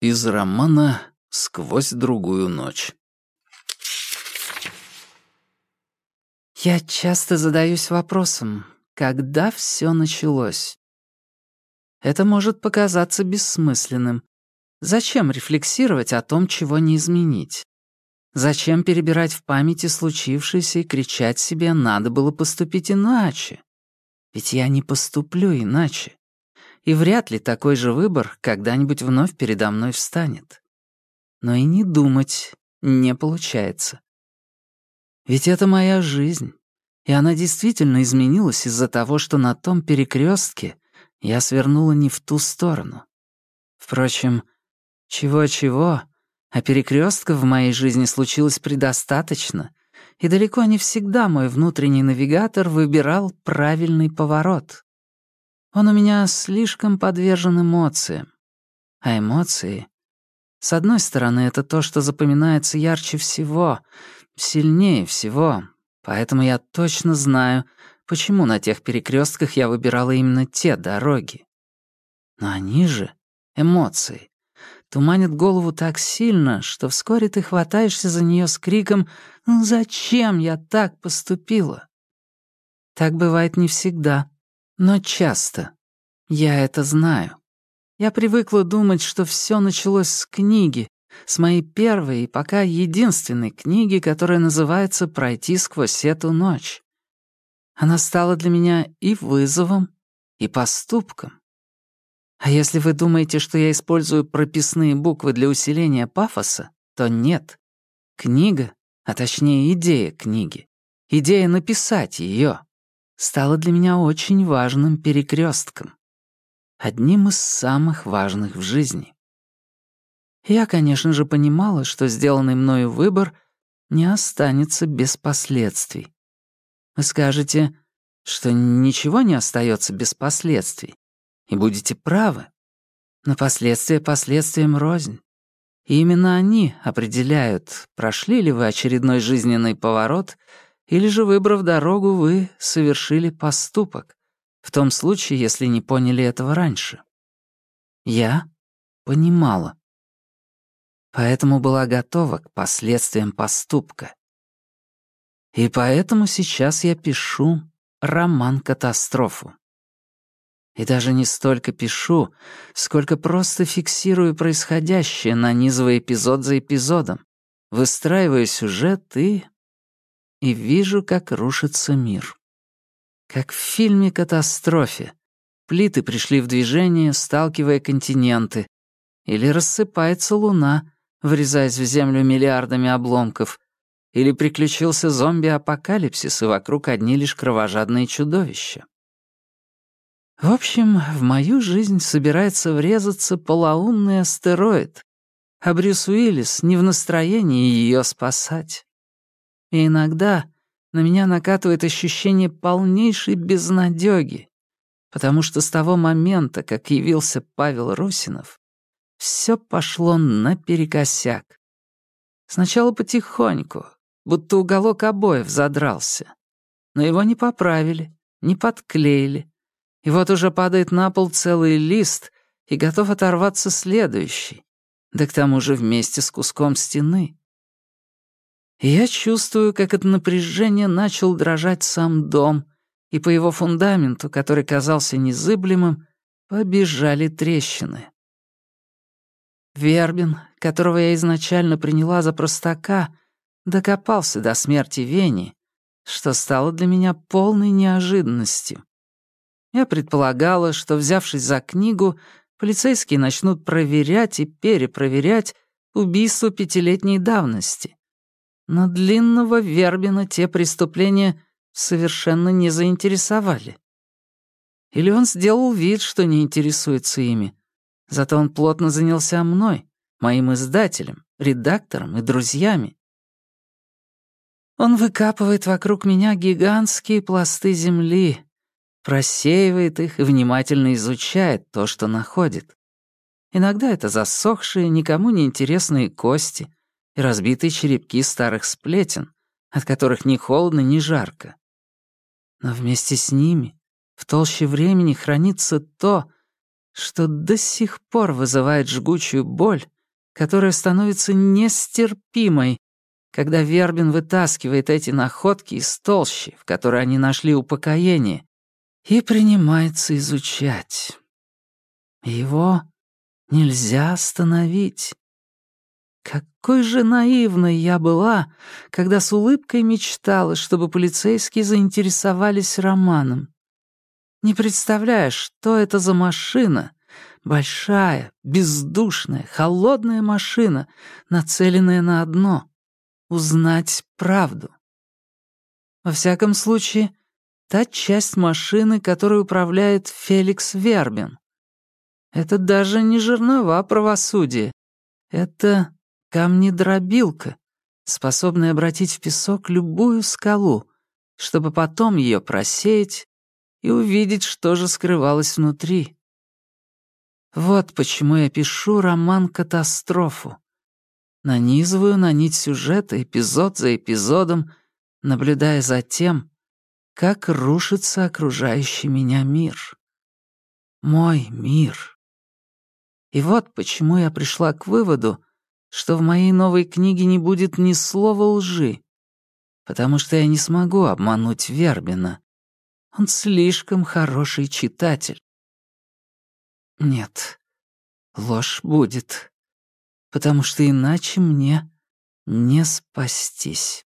Из романа «Сквозь другую ночь». Я часто задаюсь вопросом, когда все началось? Это может показаться бессмысленным. Зачем рефлексировать о том, чего не изменить? Зачем перебирать в памяти случившееся и кричать себе «надо было поступить иначе»? Ведь я не поступлю иначе и вряд ли такой же выбор когда-нибудь вновь передо мной встанет. Но и не думать не получается. Ведь это моя жизнь, и она действительно изменилась из-за того, что на том перекрестке я свернула не в ту сторону. Впрочем, чего-чего, а перекрестков в моей жизни случилось предостаточно, и далеко не всегда мой внутренний навигатор выбирал правильный поворот. Он у меня слишком подвержен эмоциям. А эмоции... С одной стороны, это то, что запоминается ярче всего, сильнее всего, поэтому я точно знаю, почему на тех перекрестках я выбирала именно те дороги. Но они же, эмоции, туманят голову так сильно, что вскоре ты хватаешься за нее с криком «Ну «Зачем я так поступила?» Так бывает не всегда. Но часто. Я это знаю. Я привыкла думать, что все началось с книги, с моей первой и пока единственной книги, которая называется «Пройти сквозь эту ночь». Она стала для меня и вызовом, и поступком. А если вы думаете, что я использую прописные буквы для усиления пафоса, то нет. Книга, а точнее идея книги, идея написать ее, стало для меня очень важным перекрестком. Одним из самых важных в жизни. Я, конечно же, понимала, что сделанный мною выбор не останется без последствий. Вы скажете, что ничего не остается без последствий, и будете правы. Но последствия последствиям рознь. И именно они определяют, прошли ли вы очередной жизненный поворот или же, выбрав дорогу, вы совершили поступок, в том случае, если не поняли этого раньше. Я понимала. Поэтому была готова к последствиям поступка. И поэтому сейчас я пишу роман-катастрофу. И даже не столько пишу, сколько просто фиксирую происходящее, нанизывая эпизод за эпизодом, выстраивая сюжет и и вижу, как рушится мир. Как в фильме «Катастрофе». Плиты пришли в движение, сталкивая континенты. Или рассыпается луна, врезаясь в землю миллиардами обломков. Или приключился зомби-апокалипсис, и вокруг одни лишь кровожадные чудовища. В общем, в мою жизнь собирается врезаться полоумный астероид, а Брюс Уиллис не в настроении ее спасать. И иногда на меня накатывает ощущение полнейшей безнадёги, потому что с того момента, как явился Павел Русинов, все пошло наперекосяк. Сначала потихоньку, будто уголок обоев задрался. Но его не поправили, не подклеили. И вот уже падает на пол целый лист и готов оторваться следующий. Да к тому же вместе с куском стены. Я чувствую, как от напряжения начал дрожать сам дом, и по его фундаменту, который казался незыблемым, побежали трещины. Вербин, которого я изначально приняла за простака, докопался до смерти Вени, что стало для меня полной неожиданностью. Я предполагала, что, взявшись за книгу, полицейские начнут проверять и перепроверять убийство пятилетней давности. Но длинного Вербина те преступления совершенно не заинтересовали. Или он сделал вид, что не интересуется ими. Зато он плотно занялся мной, моим издателем, редактором и друзьями. Он выкапывает вокруг меня гигантские пласты земли, просеивает их и внимательно изучает то, что находит. Иногда это засохшие, никому не интересные кости, и разбитые черепки старых сплетен, от которых ни холодно, ни жарко. Но вместе с ними в толще времени хранится то, что до сих пор вызывает жгучую боль, которая становится нестерпимой, когда Вербин вытаскивает эти находки из толщи, в которой они нашли упокоение, и принимается изучать. Его нельзя остановить. Какой же наивной я была, когда с улыбкой мечтала, чтобы полицейские заинтересовались романом. Не представляешь, что это за машина, большая, бездушная, холодная машина, нацеленная на одно — узнать правду. Во всяком случае, та часть машины, которой управляет Феликс Вербин. Это даже не жернова правосудия. Это камнедробилка, способная обратить в песок любую скалу, чтобы потом ее просеять и увидеть, что же скрывалось внутри. Вот почему я пишу роман «Катастрофу». Нанизываю на нить сюжета эпизод за эпизодом, наблюдая за тем, как рушится окружающий меня мир. Мой мир. И вот почему я пришла к выводу, что в моей новой книге не будет ни слова лжи, потому что я не смогу обмануть Вербина. Он слишком хороший читатель. Нет, ложь будет, потому что иначе мне не спастись.